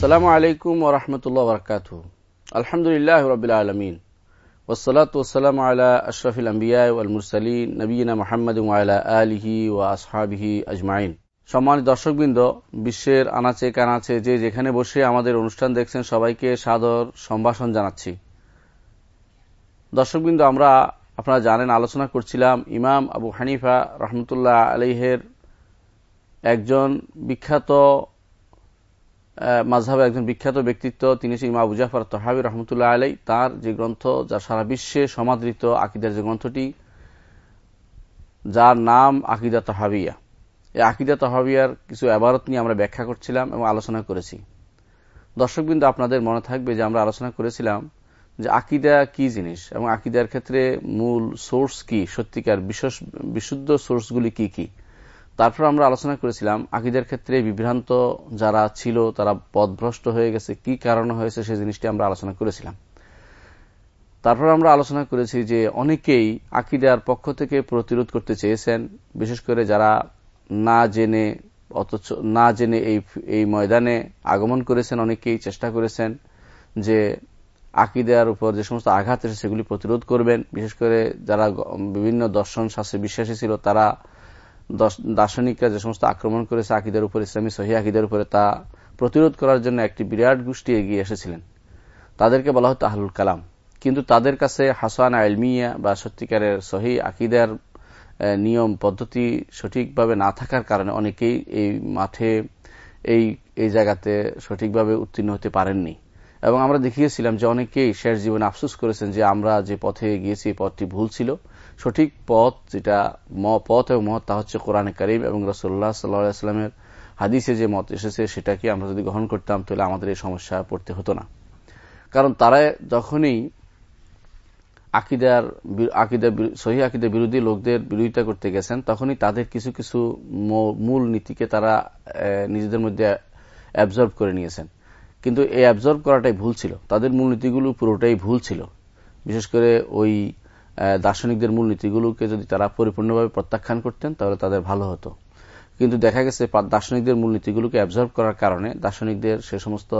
আসসালামু আলাইকুম ওরহমতুল্লাহ বরকাত আলহামদুলিল্লাহ রবিল আলমিন। ওসলাত ওসালাম আলা আশরফিল আম্বিয়া ওয়াল মুরসালিন নবীনা মোহাম্মদ আলা আলিহি ও আসহাবিহি আজমাইন। সম্মানিত দর্শকবৃন্দ, বিশ্বের আনাচে কানাচে যে যেখানে বসে আমাদের অনুষ্ঠান দেখছেন, সবাইকে সাদর সম্ভাষণ জানাচ্ছি। দর্শকবৃন্দ, আমরা, আপনারা জানেন, আলোচনা করছিলাম ইমাম আবু হানিফা রহমতুল্লাহ আলিহের একজন বিখ্যাত মাঝহাবের একজন বিখ্যাত ব্যক্তিত্ব, তিনি হচ্ছেন ইমা আবু জাফর তহাবি রহমতুল্লাহ আলাই তার যে গ্রন্থ, যা সারা বিশ্বে সমাদৃত আকিদার যে গ্রন্থটি, যার নাম আকিদা তহাবিয়া। এই আকিদা তহাবিয়ার কিছু আবারত নিয়ে আমরা ব্যাখ্যা করছিলাম এবং আলোচনা করেছি। দর্শকবৃন্দ, আপনাদের মনে থাকবে যে আমরা আলোচনা করেছিলাম যে আকিদা কি জিনিস এবং আকিদার ক্ষেত্রে মূল সোর্স কি, সত্যিকার বিশুদ্ধ সোর্সগুলি কি কি। তারপর আমরা আলোচনা করেছিলাম আকিদের ক্ষেত্রে বিভ্রান্ত যারা ছিল, তারা পদভ্রষ্ট হয়ে গেছে, কি কারণে হয়েছে সেই জিনিসটি আমরা আলোচনা করেছিলাম। তারপর আমরা আলোচনা করেছি যে অনেকেই আকিদার পক্ষ থেকে প্রতিরোধ করতে চেয়েছেন, বিশেষ করে যারা না জেনে, অথচ না জেনে এই এই ময়দানে আগমন করেছেন, অনেকেই চেষ্টা করেছেন যে আকিদার উপর যে সমস্ত আঘাত এসে সেগুলি প্রতিরোধ করবেন। বিশেষ করে যারা বিভিন্ন দর্শন শাস্ত্রে বিশ্বাসী ছিল, তারা দার্শনিকরা যে সমস্ত আক্রমণ করেছে আকিদের উপর, ইসলামী সহি আকিদের উপরে, তা প্রতিরোধ করার জন্য একটি বিরাট গোষ্ঠী এগিয়ে এসেছিলেন। তাদেরকে বলা হতো আহলুল কালাম। কিন্তু তাদের কাছে হাসান আলমিয়া বা সত্যিকারের সহি আকিদার নিয়ম, পদ্ধতি সঠিকভাবে না থাকার কারণে অনেকেই এই মাঠে, এই এই জায়গাতে সঠিকভাবে উত্তীর্ণ হতে পারেননি। এবং আমরা দেখিয়েছিলাম যে অনেকেই শেষ জীবনে আফসুস করেছেন যে আমরা যে পথে গিয়েছি পথটি ভুল ছিল। সঠিক পথ যেটা পথ এবং মত তা হচ্ছে কোরআনে করিম এবং রসোল্লাহ সাল্লাহামের হাদিসে যে মত এসেছে, সেটাকে আমরা যদি গ্রহণ করতাম, তাহলে আমাদের এই সমস্যা পড়তে হতো না। কারণ তারা যখনই আকিদার আকিদার সহি আকিদার বিরোধী লোকদের বিরোধিতা করতে গেছেন, তখনই তাদের কিছু কিছু মূল নীতিকে তারা নিজেদের মধ্যে অ্যাবজর্ব করে নিয়েছেন। কিন্তু এই অ্যাবজর্ব করাটাই ভুল ছিল। তাদের মূলনীতিগুলো পুরোটাই ভুল ছিল। বিশেষ করে ওই দার্শনিকদের মূলনীতিগুলোকে যদি তারা পরিপূর্ণভাবে প্রত্যাখ্যান করতেন, তাহলে তাদের ভালো হতো। কিন্তু দেখা গেছে দার্শনিকদের মূলনীতিগুলোকে অ্যাবজর্ব করার কারণে দার্শনিকদের সে সমস্ত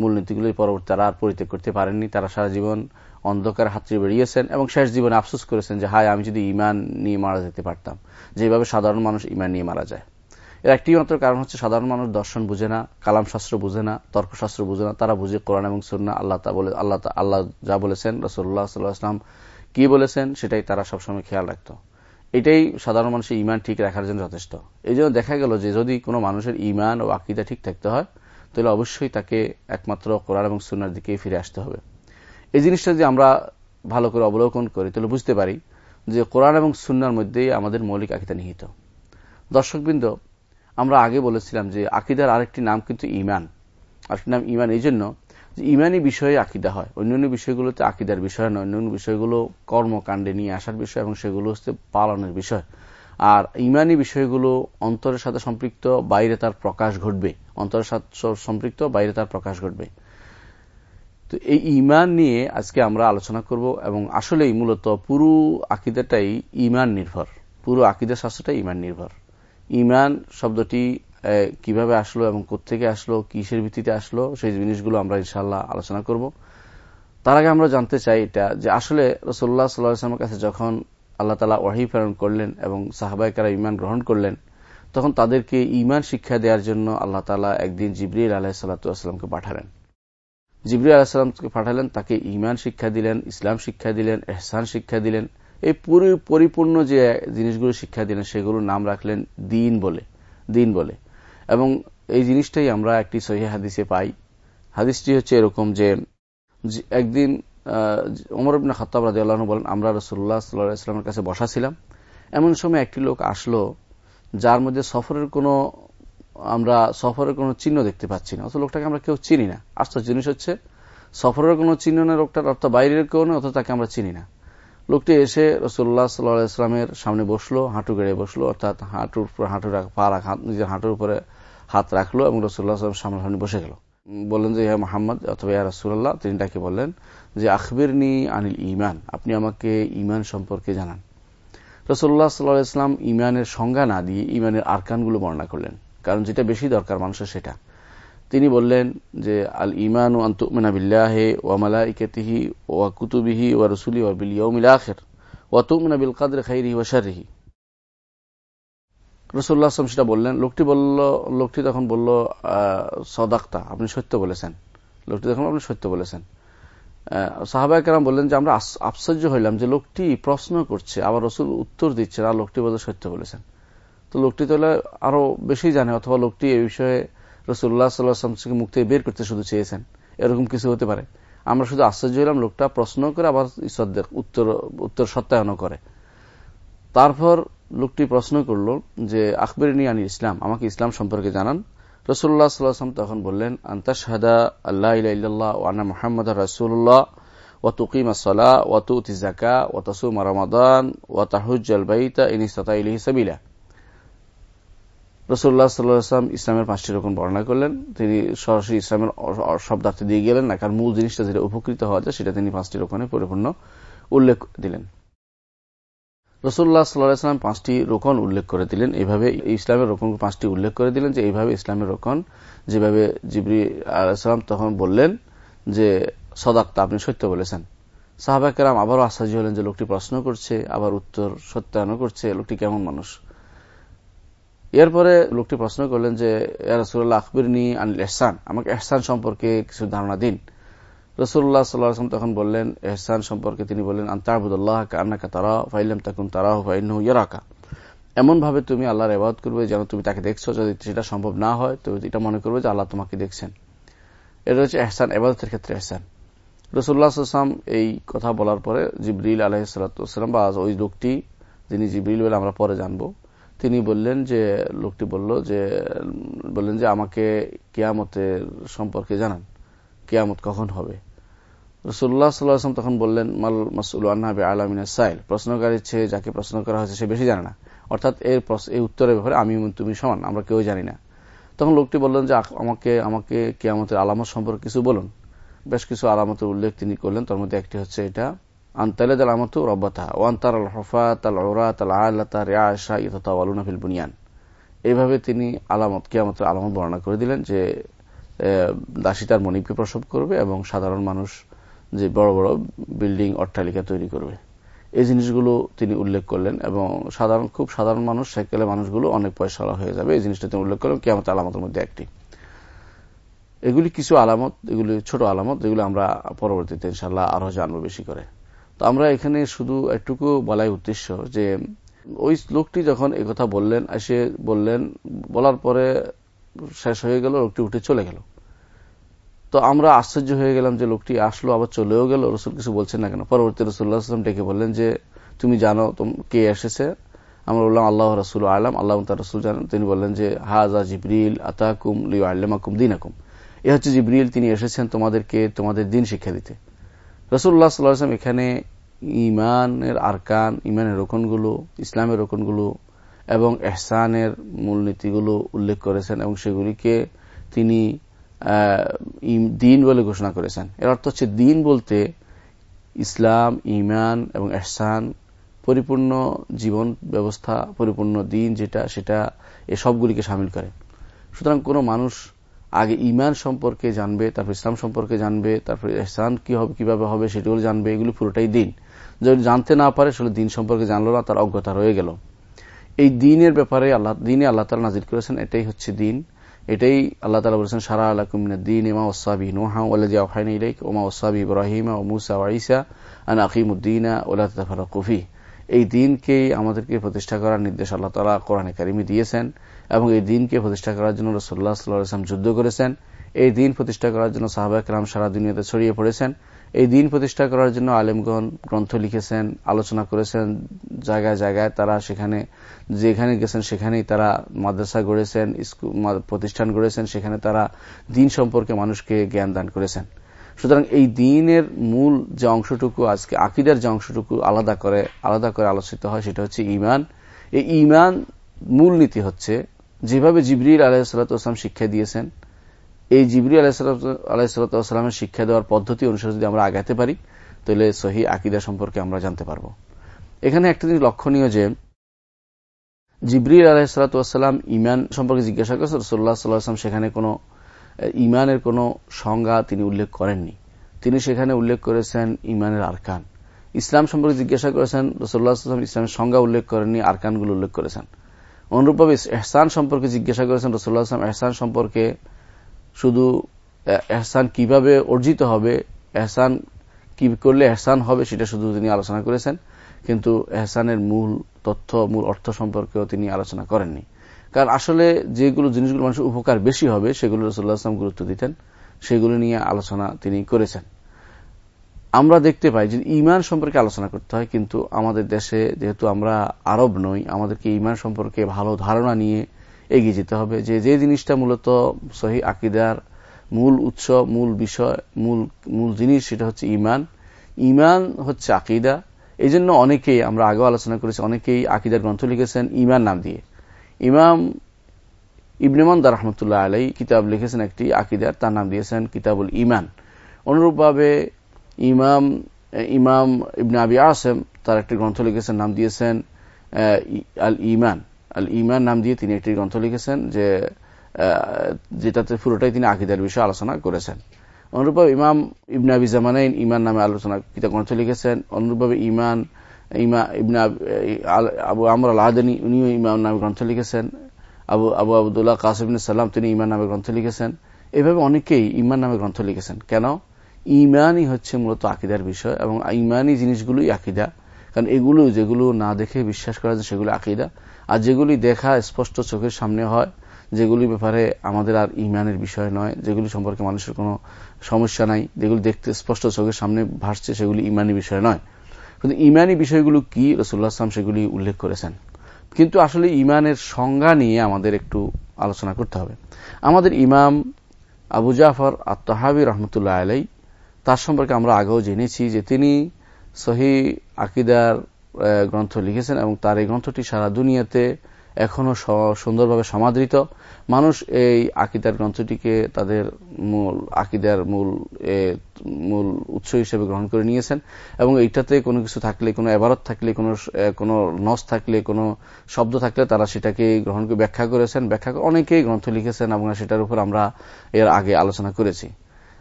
মূলনীতিগুলি পরবর্তী তারা আর পরিত্যাগ করতে পারেননি। তারা সারা জীবন অন্ধকার হাতড়ে বেরিয়েছেন এবং শেষ জীবনে আফসোস করেছেন যে, হায়, আমি যদি ইমান নিয়ে মারা যেতে পারতাম। যেভাবে সাধারণ মানুষ ইমান নিয়ে মারা যায়। এর একটি মাত্র কারণ হচ্ছে, সাধারণ মানুষ দর্শন বুঝে না কালাম শাস্ত্র বুঝে না, তর্কশাস্ত্র বুঝে না। তারা বুঝে কোরআন এবং সুন্না আল্লাহ আল্লাহ আল্লাহ যা বলেছেন রসুল্লাহ সাল্লাহাম কি বলেছেন সেটাই তারা সবসময় খেয়াল রাখত। এটাই সাধারণ মানুষের ইমান ঠিক রাখার জন্য যথেষ্ট। এই জন্য দেখা গেল যে যদি কোনো মানুষের ইমান ও আকিদা ঠিক থাকতে হয়, তাহলে অবশ্যই তাকে একমাত্র কোরআন এবং সুনার দিকে ফিরে আসতে হবে। এই জিনিসটা যদি আমরা ভালো করে অবলোকন করি, তাহলে বুঝতে পারি যে কোরআন এবং সুনার মধ্যেই আমাদের মৌলিক আকিদা নিহিত। দর্শকবৃন্দ, আমরা আগে বলেছিলাম যে আকিদার আরেকটি নাম কিন্তু ইমান আরেকটি নাম ইমান এই জন্য ইমানি বিষয়ে আকিদা হয়। অন্যান্য বিষয়গুলোতে আকিদার বিষয় নয়। অন্যান্য বিষয়গুলো কর্মকাণ্ডে নিয়ে আসার বিষয় এবং সেগুলো হচ্ছে পালনের বিষয়। আর ইমানি বিষয়গুলো অন্তরের সাথে সম্পৃক্ত, বাইরে তার প্রকাশ ঘটবে। অন্তরের সাথে সম্পৃক্ত, বাইরে তার প্রকাশ ঘটবে। তো এই ইমান নিয়ে আজকে আমরা আলোচনা করব এবং আসলেই মূলত পুরো আকিদাটাই ইমান নির্ভর। পুরো আকিদা শাস্ত্রটাই ইমান নির্ভর। ইমান শব্দটি কীভাবে আসলো এবং কোথেকে আসলো, কিসের ভিত্তিতে আসলো, সেই জিনিসগুলো আমরা ইনশাল্লাহ আলোচনা করব। তার আগে আমরা জানতে চাই এটা, যে আসলে রসোল্লা সাল্লাহামের কাছে যখন আল্লাহ তালা ওয়াহি প্রেরণ করলেন এবং সাহাবাইকারা ইমান গ্রহণ করলেন, তখন তাদেরকে ইমান শিক্ষা দেওয়ার জন্য আল্লাহ তালা একদিন জিবরিল আলাহ সাল্লাতামকে পাঠালেন। জিবরি আলাহিসামকে পাঠালেন, তাকে ইমান শিক্ষা দিলেন, ইসলাম শিক্ষা দিলেন, এহসান শিক্ষা দিলেন, এই পুরো পরিপূর্ণ যে জিনিসগুলো শিক্ষা দিলেন, সেগুলোর নাম রাখলেন দিন বলে দিন বলে। এবং এই জিনিসটাই আমরা একটি সহি হাদিসে পাই। হাদিসটি হচ্ছে এরকম যে একদিন ওমর ইবিন খত্তাব রাজি আল্লাহ বলেন, আমরা রসুল্লাহ সাল্লাহ ইসলামের কাছে বসা ছিলাম। এমন সময় একটি লোক আসলো, যার মধ্যে সফরের কোনো, আমরা সফরের কোনো চিহ্ন দেখতে পাচ্ছি না। অত লোকটাকে আমরা কেউ চিনি না। আশ্চর্য জিনিস হচ্ছে, সফরের কোনো চিহ্ন না লোকটার, অর্থ বাইরের কেউ না অত তাকে আমরা চিনি না। লোকটি এসে রসুল্লাহ সাল্লাহ ইসলামের সামনে বসল, হাঁটু গেড়ে বসল, অর্থাৎ হাঁটুর হাঁটু পা রাখা, নিজের হাঁটুর উপরে হাত রাখল এবং রসুল্লাহ সামনে সামনে বসে গেল। বললেন যে ইয়া মোহাম্মদ, অথবা ইয়া রসুল্লাহ তিনি তাকে বললেন যে আখবির নি আনিল ইমান আপনি আমাকে ইমান সম্পর্কে জানান। রসুল্লাহ সাল্লাহ ইসলাম ইমানের সংজ্ঞা না দিয়ে ইমানের আরকানগুলো বর্ণনা করলেন, কারণ যেটা বেশি দরকার মানুষের সেটা। তিনি বললেন যে, আল ইমান ও আন্তুমিনাবিল্লাহে ওয়া মালাইকাতিহি ওয়া কুতুবিহি ওয়া রসুলি ওয়া বিল ইয়াউমিল আখের ওয়া তুমিনা বিল কাদরি খাইরিহি ওয়া শাররিহি। রসুল্লাহ আসলাম সেটা বললেন, লোকটি বলল, লোকটি তখন বলল সদাক্তা, আপনি সত্য বলেছেন। লোকটি তখন আপনি সত্য বলেছেন। সাহাবাহ কেরাম বললেন যে, আমরা আশ্চর্য হইলাম যে লোকটি প্রশ্ন করছে, আবার রসুল উত্তর দিচ্ছে আর লোকটি বলতে সত্য বলেছেন। তো লোকটি তাহলে আরও বেশি জানে, অথবা লোকটি এই বিষয়ে রসুল্লাহ সাল্লাহামকে থেকে বের করতে শুধু চেয়েছেন। এরকম কিছু হতে পারে। আমরা শুধু আশ্চর্য হইলাম, লোকটা প্রশ্ন করে আবার ঈশ্বর উত্তর উত্তর সত্যায়ন করে। তারপর লোকটি প্রশ্ন করল যে আকবর আনি ইসলাম, আমাকে ইসলাম সম্পর্কে জানান? রসুল্লাহ সাল্লাম তখন বললেন আন্তা শাহাদা আল্লাহ ইল্লাহ ওয়ানা মোহাম্মদ রসুল্লাহ ও ও ও রমাদান ও বাইতা সাল্লাম ইসলামের পাঁচটি রকম বর্ণনা করলেন। তিনি সরাসরি ইসলামের শব্দার্থে দিয়ে গেলেন না, কারণ মূল জিনিসটা যেটা উপকৃত হওয়া যায়, সেটা তিনি পাঁচটি রকমে পরিপূর্ণ উল্লেখ দিলেন। রসুল্লাহ সাল্লাহাম পাঁচটি রোকন উল্লেখ করে দিলেন। এইভাবে ইসলামের রোকন পাঁচটি উল্লেখ করে দিলেন যে এইভাবে ইসলামের রোকন, যেভাবে জিবরি আলাইসালাম তখন বললেন যে, সদাক্তা, আপনি সত্য বলেছেন। সাহাবাকেরাম আবারও আশ্চর্য হলেন যে, লোকটি প্রশ্ন করছে, আবার উত্তর সত্যায়ন করছে, লোকটি কেমন মানুষ? এরপরে লোকটি প্রশ্ন করলেন যে রসুল্লাহ আকবরনি আনিল এহসান আমাকে এহসান সম্পর্কে কিছু ধারণা দিন। রসুল্লাহ সাল্লাম তখন বললেন, এহসান সম্পর্কে তিনি বললেন আন্তাবুদুল্লাহ আন্নাকা তারা ফাইলাম তাকুন তারাহ ফাইন ইয়ারাকা। এমন ভাবে তুমি আল্লাহর এবাদ করবে যেন তুমি তাকে দেখছ। যদি সেটা সম্ভব না হয়, তো এটা মনে করবে যে আল্লাহ তোমাকে দেখছেন। এটা হচ্ছে এহসান এবাদতের ক্ষেত্রে এহসান। রসুল্লাহ আসলাম এই কথা বলার পরে জিবরিল আলহিসাম বা ওই লোকটি যিনি জিবরিল বলে আমরা পরে জানব, তিনি বললেন যে, লোকটি বলল যে, বললেন যে আমাকে কেয়ামতের সম্পর্কে জানান। কেয়ামত কখন হবে? রসুল্লাহ সাল্লাহাম তখন বললেন, মাল মাসুল আন্নাবে আলমিনা সাইল? প্রশ্নকারীর চেয়ে যাকে প্রশ্ন করা হয়েছে সে বেশি জানে না। অর্থাৎ এর এই উত্তরের ব্যাপারে আমি তুমি সমান, আমরা কেউ জানি না। তখন লোকটি বললেন যে আমাকে আমাকে কেয়ামতের আলামত সম্পর্কে কিছু বলুন। বেশ কিছু আলামতের উল্লেখ তিনি করলেন, তার মধ্যে একটি হচ্ছে এটা আন্তালেদ আলামত রব্বাতা ওয়ান্তার আল হফাত আল ওরাত আল আল্লাহ রিয়াশা ইতাওয়ালুনা ফিল বুনিয়ান। এইভাবে তিনি আলামত, কেয়ামতের আলামত বর্ণনা করে দিলেন যে দাসী তার মনিবকে প্রসব করবে এবং সাধারণ মানুষ যে বড় বড় বিল্ডিং অট্টালিকা তৈরি করবে। এই জিনিসগুলো তিনি উল্লেখ করলেন এবং সাধারণ, খুব সাধারণ মানুষ সাইকেলে মানুষগুলো অনেক পয়সা হয়ে যাবে। এই জিনিসটা তিনি উল্লেখ করলেন কেমন আলামতের মধ্যে একটি। এগুলি কিছু আলামত, এগুলি ছোট আলামত যেগুলো আমরা পরবর্তীতে ইনশাল্লাহ আরও জানব বেশি করে। তো আমরা এখানে শুধু একটুকু বলাই উদ্দেশ্য যে, ওই লোকটি যখন কথা বললেন, এসে বললেন, বলার পরে শেষ হয়ে গেল, লোকটি উঠে চলে গেল। তো আমরা আশ্চর্য হয়ে গেলাম যে লোকটি আসলো, আবার চলেও গেল। রসুল কিছু বলছেন না কেন? পরবর্তী রসুল্লাহাম ডেকে বললেন যে, তুমি জানো কে এসেছে? আমরা বললাম, আল্লাহ রসুল আলাম। আল্লাহ তার রসুল জানেন। তিনি বললেন যে হাজা জিবরিল আতাকুম লিউ আল্লামাকুম দিন আকুম এ হচ্ছে জিবরিল, তিনি এসেছেন তোমাদেরকে, তোমাদের দিন শিক্ষা দিতে। রসুল্লাহ সাল্লাহাম এখানে ইমানের আরকান ইমানের রোকনগুলো, ইসলামের রোকনগুলো এবং এহসানের মূলনীতিগুলো উল্লেখ করেছেন এবং সেগুলিকে তিনি দিন বলে ঘোষণা করেছেন। এর অর্থ হচ্ছে দিন বলতে ইসলাম ইমান এবং এহসান, পরিপূর্ণ জীবন ব্যবস্থা, পরিপূর্ণ দিন যেটা, সেটা এসবগুলিকে সামিল করে। সুতরাং কোনো মানুষ আগে ইমান সম্পর্কে জানবে, তারপর ইসলাম সম্পর্কে জানবে, তারপর এহসান কি হবে, কীভাবে হবে সেগুলো জানবে, এগুলি পুরোটাই দিন। যদি জানতে না পারে, সেগুলো দিন সম্পর্কে জানলো না, তার অজ্ঞতা রয়ে গেল। এই দিনের ব্যাপারে আল্লাহ দিনে আল্লাহ তালা নাজির করেছেন, এটাই হচ্ছে দিন। এটাই আল্লাহ তালা বলেছেন, সারা আলাকুমিন দিন ইমা ওসাবি নোহা ওলাজি আফাইন ইলাইক, ওমা ওসাবি ইব্রাহিমা, ও মুসা ওয়াইসা আন আকিমুদ্দিনা ওলা তাফারা কফি এই দিনকেই আমাদেরকে প্রতিষ্ঠা করার নির্দেশ আল্লাহ তালা কোরআন একাডেমি দিয়েছেন এবং এই দিনকে প্রতিষ্ঠা করার জন্য রসোল্লা ইসলাম যুদ্ধ করেছেন। এই দিন প্রতিষ্ঠা করার জন্য সাহাবা কালাম সারা দুনিয়াতে ছড়িয়ে পড়েছেন। এই দিন প্রতিষ্ঠা করার জন্য আলেমগণ গ্রন্থ লিখেছেন, আলোচনা করেছেন, জায়গায় জায়গায় তারা সেখানে, যেখানে গেছেন সেখানেই তারা মাদ্রাসা গড়েছেন প্রতিষ্ঠান গড়েছেন, সেখানে তারা দিন সম্পর্কে মানুষকে জ্ঞান দান করেছেন। সুতরাং এই দিনের মূল যে অংশটুকু, আজকে আকিদার যে অংশটুকু আলাদা করে আলাদা করে আলোচিত হয়, সেটা হচ্ছে ইমান এই ইমান মূল নীতি হচ্ছে, যেভাবে জিবরিল জিবরির আলাহিসাল্লাম শিক্ষা দিয়েছেন এই জিবরি আলাহিসাল্লামের শিক্ষা দেওয়ার পদ্ধতি অনুসারে যদি আমরা আগাতে পারি, তাহলে সহি আকিদা সম্পর্কে আমরা জানতে পারব। এখানে একটা জিনিস লক্ষণীয় যে জিবরির আলাহিসাল্লাম ইমান সম্পর্কে জিজ্ঞাসা করেছে রসোল্লা সাল্লাহাম সেখানে কোনো ইমানের কোনো সংজ্ঞা তিনি উল্লেখ করেননি। তিনি সেখানে উল্লেখ করেছেন ইমানের আরকান। ইসলাম সম্পর্কে জিজ্ঞাসা করেছেন রসুল্লাহাম ইসলামের সংজ্ঞা উল্লেখ করেননি, আরকানগুলো উল্লেখ করেছেন। অনুরূপভাবে এহসান সম্পর্কে জিজ্ঞাসা করেছেন রসুল্লাহ আসলাম এহসান সম্পর্কে শুধু এহসান কীভাবে অর্জিত হবে, এহসান কি করলে এহসান হবে সেটা শুধু তিনি আলোচনা করেছেন, কিন্তু এহসানের মূল তথ্য, মূল অর্থ সম্পর্কেও তিনি আলোচনা করেননি। কারণ আসলে যেগুলো জিনিসগুলো মানুষের উপকার বেশি হবে, সেগুলো রসুল্লাহ আসলাম গুরুত্ব দিতেন, সেগুলো নিয়ে আলোচনা তিনি করেছেন। আমরা দেখতে পাই যে ইমান সম্পর্কে আলোচনা করতে হয়, কিন্তু আমাদের দেশে যেহেতু আমরা আরব নই, আমাদেরকে ইমান সম্পর্কে ভালো ধারণা নিয়ে এগিয়ে যেতে হবে যে যে জিনিসটা মূলত সহি আকিদার মূল উৎস, মূল বিষয়, মূল মূল জিনিস সেটা হচ্ছে ইমান ইমান হচ্ছে আকিদা। এই জন্য অনেকেই, আমরা আগেও আলোচনা করেছি, অনেকেই আকিদার গ্রন্থ লিখেছেন ইমান নাম দিয়ে। ইমাম ইবনেমান্দা রহমতুল্লাহ আলাই কিতাব লিখেছেন একটি আকিদার তার নাম দিয়েছেন কিতাবুল ইমান অনুরূপভাবে ইমাম ইমাম ইবনে আবি আসেম তার একটি গ্রন্থ লিখেছেন, নাম দিয়েছেন আল ইমান আল ইমান নাম দিয়ে তিনি একটি গ্রন্থ লিখেছেন যে যেটাতে পুরোটাই তিনি আকিদার বিষয়ে আলোচনা করেছেন। অনুরূপভাবে ইমাম ইবনে আবি জামানাইন ইমান নামে আলোচনা কিতাব গ্রন্থ লিখেছেন। অনুরূপভাবে ইমান, ইমা, ইবনে আবু আমর আল উনিও ইমাম নামে গ্রন্থ লিখেছেন। আবু আবু আবদুল্লাহ কাসিবিন সাল্লাম তিনি ইমান নামে গ্রন্থ লিখেছেন। এভাবে অনেকেই ইমান নামে গ্রন্থ লিখেছেন। কেন? ইমানই হচ্ছে মূলত আকিদার বিষয় এবং ইমানই জিনিসগুলোই আকিদা। কারণ এগুলো যেগুলো না দেখে বিশ্বাস করা যায় সেগুলো আকিদা। আর যেগুলি দেখা স্পষ্ট চোখের সামনে হয়, যেগুলি ব্যাপারে আমাদের আর ইমানের বিষয় নয়, যেগুলি সম্পর্কে মানুষের কোনো সমস্যা নাই, যেগুলি দেখতে স্পষ্ট চোখের সামনে ভাসছে, সেগুলি ইমানি বিষয় নয়। কিন্তু ইমানি বিষয়গুলো কি? রসুল্লাহ আসলাম সেগুলি উল্লেখ করেছেন। কিন্তু আসলে ইমানের সংজ্ঞা নিয়ে আমাদের একটু আলোচনা করতে হবে। আমাদের ইমাম আবু জাফর আত্মহাবি রহমতুল্লাহ আলাই তার সম্পর্কে আমরা আগেও জেনেছি যে তিনি সহি আকিদার গ্রন্থ লিখেছেন এবং তার এই গ্রন্থটি সারা দুনিয়াতে এখনও সুন্দরভাবে সমাদৃত। মানুষ এই আকিদার গ্রন্থটিকে তাদের মূল, আকিদার মূল মূল উৎস হিসেবে গ্রহণ করে নিয়েছেন এবং এইটাতে কোনো কিছু থাকলে, কোনো এবারত থাকলে, কোনো কোনো নস থাকলে, কোনো শব্দ থাকলে তারা সেটাকে গ্রহণ করে ব্যাখ্যা করেছেন। ব্যাখ্যা অনেকেই গ্রন্থ লিখেছেন এবং সেটার উপর আমরা এর আগে আলোচনা করেছি।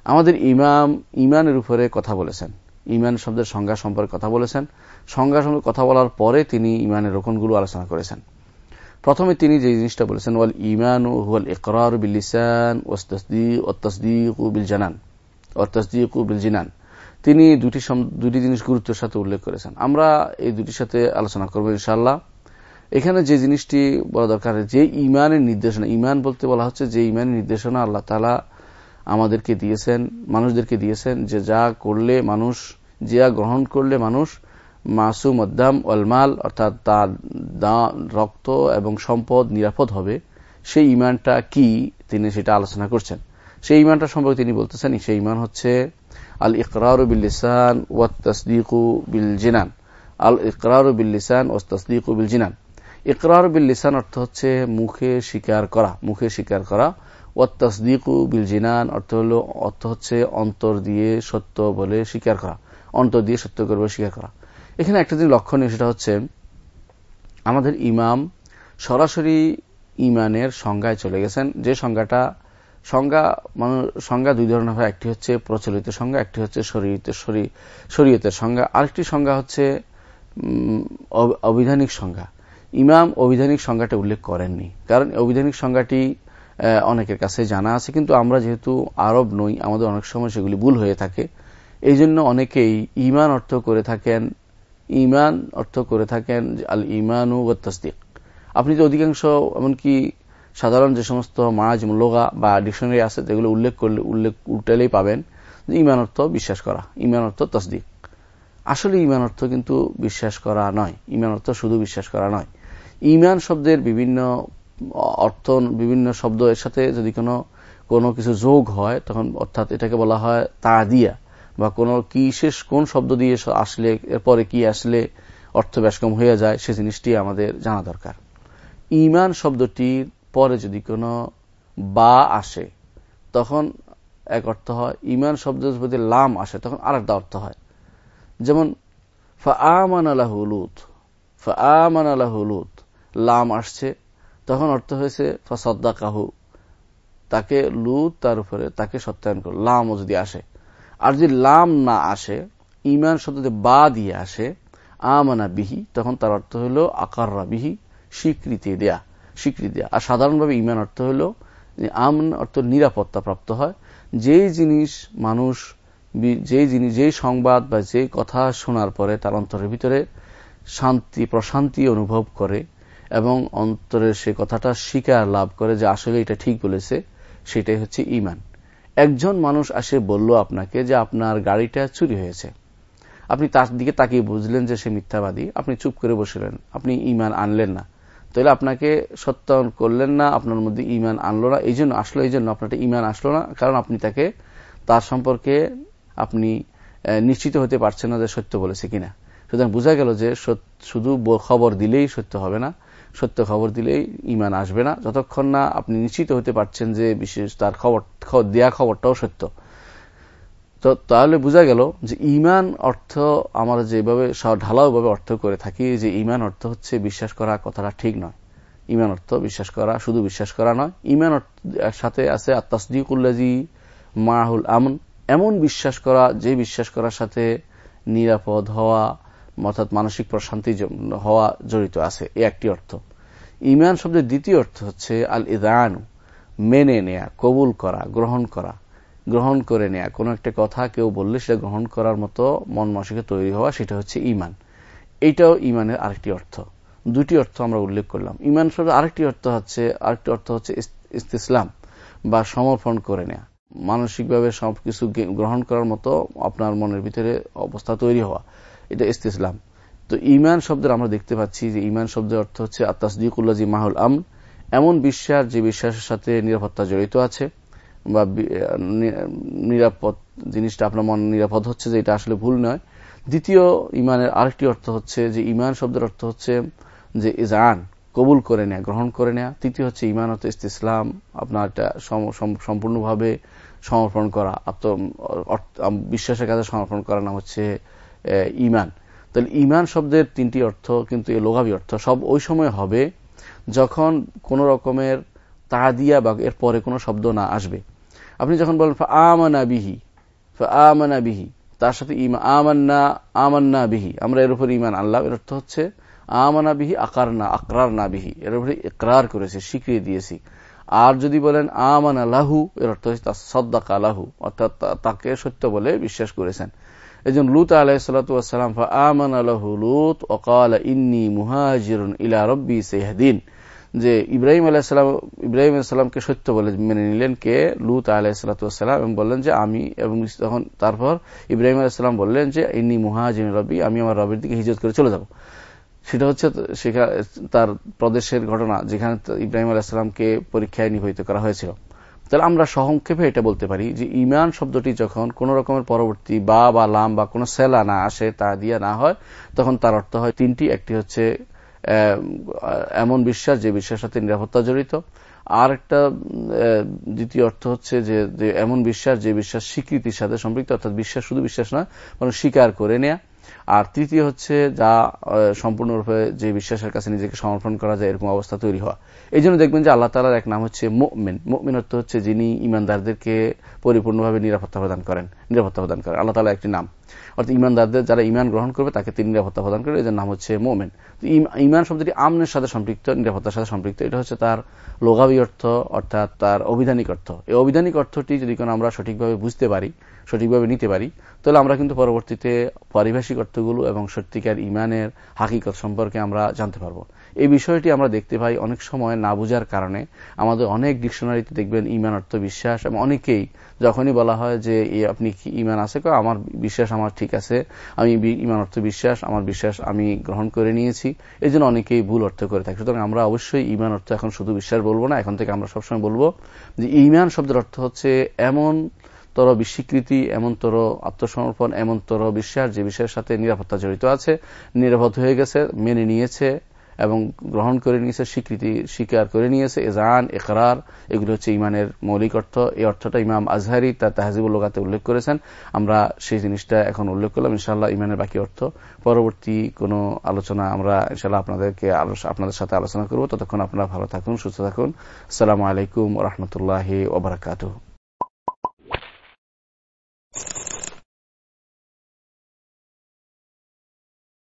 আমাদের ইমাম ইমানের উপরে কথা বলেছেন। ইমান শব্দের সংজ্ঞা সম্পর্কে কথা বলেছেন। সংজ্ঞা সম্পর্কে কথা বলার পরে তিনি ইমানের রোকনগুলো আলোচনা করেছেন। প্রথমে তিনি যে জিনিসটা বলেছেন, ওয়াল ইমান ও হুয়াল ইকরার বিলিসান ও তসদিক বিল জানান ও তসদিক বিল জিনান তিনি দুটি দুটি জিনিস গুরুত্বের সাথে উল্লেখ করেছেন। আমরা এই দুটির সাথে আলোচনা করব ইনশাল্লাহ এখানে যে জিনিসটি বলা দরকার, যে ইমানের নির্দেশনা, ইমান বলতে বলা হচ্ছে যে ইমানের নির্দেশনা আল্লাহ তালা আমাদেরকে দিয়েছেন, মানুষদেরকে দিয়েছেন যে যা করলে মানুষ, যা গ্রহণ করলে মানুষ মাসুম অদ্দাম অলমাল অর্থাৎ তার রক্ত এবং সম্পদ নিরাপদ হবে। সেই ইমানটা কি? তিনি সেটা আলোচনা করছেন। সেই ইমানটা সম্পর্কে তিনি বলতেছেন, সেই ইমান হচ্ছে আল ইকরার বিল্লিসান ও তসদিকু বিল জিনান। আল ইকরার বিল্লিসান ও তসদিকু বিল জিনান। ইকরার বিল্লিসান অর্থ হচ্ছে মুখে স্বীকার করা, মুখে স্বীকার করা। ও তসদিকু বিল জিনান, অর্থ হল, অর্থ হচ্ছে অন্তর দিয়ে সত্য বলে স্বীকার করা। অন্তর দিয়ে সত্য করবে স্বীকার করা। এখানে একটা জিনিস লক্ষণীয়, সেটা হচ্ছে আমাদের ইমাম সরাসরি ইমানের সংজ্ঞায় চলে গেছেন। যে সংজ্ঞাটা, সংজ্ঞা মানুষ, সংজ্ঞা দুই ধরনের হয়। একটি হচ্ছে প্রচলিত সংজ্ঞা, একটি হচ্ছে শরীয়তের সংজ্ঞা। আরেকটি সংজ্ঞা হচ্ছে অবিধানিক সংজ্ঞা। ইমাম অবিধানিক সংজ্ঞাটা উল্লেখ করেননি। কারণ অবিধানিক সংজ্ঞাটি অনেকের কাছে জানা আছে। কিন্তু আমরা যেহেতু আরব নই, আমাদের অনেক সময় সেগুলি ভুল হয়ে থাকে। এই জন্য অনেকেই ইমান অর্থ করে থাকেন ইমান অর্থ করে থাকেন আল ইমান ও তসদিক। আপনি যে অধিকাংশ, এমনকি সাধারণ যে সমস্ত মাজ লোগা বা ডিকশনারি আছে, যেগুলো উল্লেখ করলে, উল্লেখ উল্টালেই পাবেন যে ইমান অর্থ বিশ্বাস করা ইমান অর্থ তসদিক। আসলে ইমান অর্থ কিন্তু বিশ্বাস করা নয় ইমান অর্থ শুধু বিশ্বাস করা নয়। ইমান শব্দের বিভিন্ন অর্থ বিভিন্ন শব্দ এর সাথে যদি কোনো কোনো কিছু যোগ হয়, তখন অর্থাৎ এটাকে বলা হয় তা দিয়া বা কোন কি শেষ কোন শব্দ দিয়ে আসলে, এরপরে কি আসলে অর্থ ব্যাসকম হয়ে যায়, সে জিনিসটি আমাদের জানা দরকার। ইমান শব্দটির পরে যদি কোনো বা আসে, তখন এক অর্থ হয়, ইমান শব্দ যদি লাম আসে, তখন আর একটা অর্থ হয়। যেমন ফামান আলাহুলুত ফামান আলাহুলুত লাম আসছে তখন অর্থ হয়েছে ফসদ্দা কাহু তাকে লু তার উপরে, তাকে সত্যায়ন করল। লামও যদি আসে। আর যদি লাম না আসে ইমান শব্দতে বা দিয়ে আসে, আমানা বিহি, তখন তার অর্থ হল আকাররা বিহি, স্বীকৃতি দেয়া স্বীকৃতি দেয়া। আর সাধারণভাবে ইমান অর্থ হল আমন অর্থ নিরাপত্তা প্রাপ্ত হয়। যেই জিনিস মানুষ যেই জিনিস, যেই সংবাদ বা যে কথা শোনার পরে তার অন্তরের ভিতরে শান্তি, প্রশান্তি অনুভব করে এবং অন্তরের সে কথাটা স্বীকার লাভ করে যে আসলে এটা ঠিক বলেছে, সেটাই হচ্ছে ইমান একজন মানুষ আসে বলল আপনাকে যে আপনার গাড়িটা চুরি হয়েছে। আপনি তার দিকে তাকিয়ে বুঝলেন যে সে মিথ্যাবাদী। আপনি চুপ করে বসলেন। আপনি ইমান আনলেন না। তাহলে আপনাকে সত্যায়ন করলেন না, আপনার মধ্যে ইমান আনলো না। এই জন্য আসলো, এই জন্য আপনার ইমান আসলো না। কারণ আপনি তাকে, তার সম্পর্কে আপনি নিশ্চিত হতে পারছেন না যে সত্য বলেছে কিনা। সুতরাং বোঝা গেল যে শুধু খবর দিলেই সত্য হবে না। সত্য খবর দিলেই ইমান আসবে না। যতক্ষণ না আপনি নিশ্চিত হতে পারছেন যে বিশেষ তার খবর দেয়া খবরটাও সত্য। তো তাহলে বোঝা গেল যে ইমান অর্থ আমরা যেভাবে ঢালাওভাবে অর্থ করে থাকি যে ইমান অর্থ হচ্ছে বিশ্বাস করা কথাটা ঠিক নয়। ইমান অর্থ বিশ্বাস করা, শুধু বিশ্বাস করা নয়। ইমান সাথে আছে আত্মাসদিকুল্লাজি মাহুল আমন। এমন বিশ্বাস করা, যে বিশ্বাস করার সাথে নিরাপদ হওয়া, অর্থাৎ মানসিক প্রশান্তি হওয়া জড়িত আছে। এ একটি অর্থ। ইমান শব্দের দ্বিতীয় অর্থ হচ্ছে আল ইদানু মেনে নেয়া, কবুল করা, গ্রহণ করা। গ্রহণ করে নেয়া। কোনো একটা কথা কেউ বললে সেটা গ্রহণ করার মতো মন মাসিকে তৈরি হওয়া, সেটা হচ্ছে ইমান। এইটাও ইমানের আরেকটি অর্থ। দুটি অর্থ আমরা উল্লেখ করলাম। ইমান শব্দের আরেকটি অর্থ হচ্ছে, আরেকটি অর্থ হচ্ছে ইসলাম বা সমর্পণ করে নেয়া। মানসিকভাবে সবকিছু গ্রহণ করার মতো আপনার মনের ভিতরে অবস্থা তৈরি হওয়া। এটা ইস্তিসলাম। তো ইমান শব্দের আমরা দেখতে পাচ্ছি যে ইমান শব্দের অর্থ হচ্ছে আত্মাসদিকুল্লাজি মাহুল আম এমন বিশ্বাস যে বিশ্বাসের সাথে নিরাপত্তা জড়িত আছে বা নিরাপদ জিনিসটা আপনার মন নিরাপদ হচ্ছে যে এটা আসলে ভুল নয়। দ্বিতীয় ইমানের আরেকটি অর্থ হচ্ছে যে ইমান শব্দের অর্থ হচ্ছে যে ইজান কবুল করে নেয়া, গ্রহণ করে নেয়া। তৃতীয় হচ্ছে ইমান অর্থ ইসলাম আপনার এটা সম্পূর্ণভাবে সমর্পণ করা, আত্ম বিশ্বাসের কাছে সমর্পণ করার নাম হচ্ছে ইমান তাহলে ইমান শব্দের তিনটি অর্থ, কিন্তু এ লোগাবি অর্থ। সব ওই সময় হবে যখন কোন রকমের তাদিয়া বা এর পরে কোনো শব্দ না আসবে। আপনি যখন বলেন আমানা বিহি তার সাথে আমান্না আমান্না বিহি আমরা এর উপর ইমান আল্লাহ এর অর্থ হচ্ছে, আমানা আকার না আকরার না বিহি এর উপরে ইকরার করেছে, স্বীকৃতি দিয়েছি। আর যদি বলেন, আমানা লাহু এর অর্থ হচ্ছে সদ্দাকা লাহু অর্থাৎ তাকে সত্য বলে বিশ্বাস করেছেন। আলাহিসাল্লাম আমান ইন্নি ইব্রাহিম ইব্রাহিম সত্য বলে মেনে নিলেন কে? লুত আলাহিসাল্লাম এবং বললেন যে, আমি এবং তখন তারপর ইব্রাহিম আলাইসাল্লাম বললেন যে, ইন্নি মুহাজির রব্বি, আমি আমার রবের দিকে হিজত করে চলে যাব। সেটা হচ্ছে তার প্রদেশের ঘটনা, যেখানে ইব্রাহিম আলাহিসামকে পরীক্ষায় নিবহিত করা হয়েছিল। তাহলে আমরা সংক্ষেপে এটা বলতে পারি যে ইমান শব্দটি যখন কোন রকমের পরবর্তী বা বা লাম বা কোনো সেলা না আসে, তা দিয়ে না হয়, তখন তার অর্থ হয় তিনটি। একটি হচ্ছে এমন বিশ্বাস যে বিশ্বাসের সাথে নিরাপত্তা জড়িত। আর একটা দ্বিতীয় অর্থ হচ্ছে যে এমন বিশ্বাস যে বিশ্বাস স্বীকৃতির সাথে সম্পৃক্ত, অর্থাৎ বিশ্বাস শুধু বিশ্বাস না বরং স্বীকার করে নেয়া। আর তৃতীয় হচ্ছে যা সম্পূর্ণরূপে যে বিশ্বাসের কাছে নিজেকে সমর্পণ করা যায় এরকম অবস্থা তৈরি হওয়া। এই জন্য দেখবেন যে আল্লাহ তালার এক নাম হচ্ছে মোমেন। মোমেন অর্থ হচ্ছে যিনি ইমানদারদেরকে পরিপূর্ণভাবে নিরাপত্তা প্রদান করেন, নিরাপত্তা প্রদান করেন। আল্লাহ তালা একটি নাম। অর্থাৎ ইমানদারদের যারা ইমান গ্রহণ করবে, তাকে তিনি নিরাপত্তা প্রদান করে এদের নাম হচ্ছে মোমেন। ইমান শব্দটি আমনের সাথে সম্পৃক্ত, নিরাপত্তার সাথে সম্পৃক্ত। এটা হচ্ছে তার লোগাবি অর্থ, অর্থাৎ তার অভিধানিক অর্থ। এই অভিধানিক অর্থটি যদি কোনো আমরা সঠিকভাবে বুঝতে পারি, সঠিকভাবে নিতে পারি তাহলে আমরা কিন্তু পরবর্তীতে পারিভাষিক অর্থগুলো এবং সত্যিকার ইমানের হাকিকত সম্পর্কে আমরা জানতে পারব। এই বিষয়টি আমরা দেখতে পাই অনেক সময় না বুঝার কারণে। আমাদের অনেক ডিকশনারিতে দেখবেন ইমান অর্থ বিশ্বাস এবং অনেকেই যখনই বলা হয় যে আপনি কি ইমান আছে? আমার বিশ্বাস আমার ঠিক আছে। আমি ইমান অর্থ বিশ্বাস আমার বিশ্বাস আমি গ্রহণ করে নিয়েছি। এই জন্য অনেকেই ভুল অর্থ করে থাকি। সুতরাং আমরা অবশ্যই ইমান অর্থ এখন শুধু বিশ্বাস বলব না, এখন থেকে আমরা সবসময় বলব যে, ইমান শব্দের অর্থ হচ্ছে এমন তর বিস্বীকৃতি, এমনতর আত্মসমর্পণ, এমনতর বিশ্বাস যে বিষয়ের সাথে নিরাপত্তা জড়িত আছে, নিরাপদ হয়ে গেছে, মেনে নিয়েছে এবং গ্রহণ করে নিয়েছে, স্বীকৃতি স্বীকার করে নিয়েছে, এজান একরার এগুলো হচ্ছে ইমানের মৌলিক অর্থ। এই অর্থটা ইমাম আজহারি তার তাহাজিবুল লোকাতে উল্লেখ করেছেন। আমরা সেই জিনিসটা এখন উল্লেখ করলাম। ইনশাল্লাহ ইমানের বাকি অর্থ পরবর্তী কোন আলোচনা আমরা ইনশাল্লাহ আপনাদেরকে আপনাদের সাথে আলোচনা করব। ততক্ষণ আপনারা ভালো থাকুন, সুস্থ থাকুন। আসসালামু আলাইকুম রহমতুল্লাহ ওবরাকাতুহ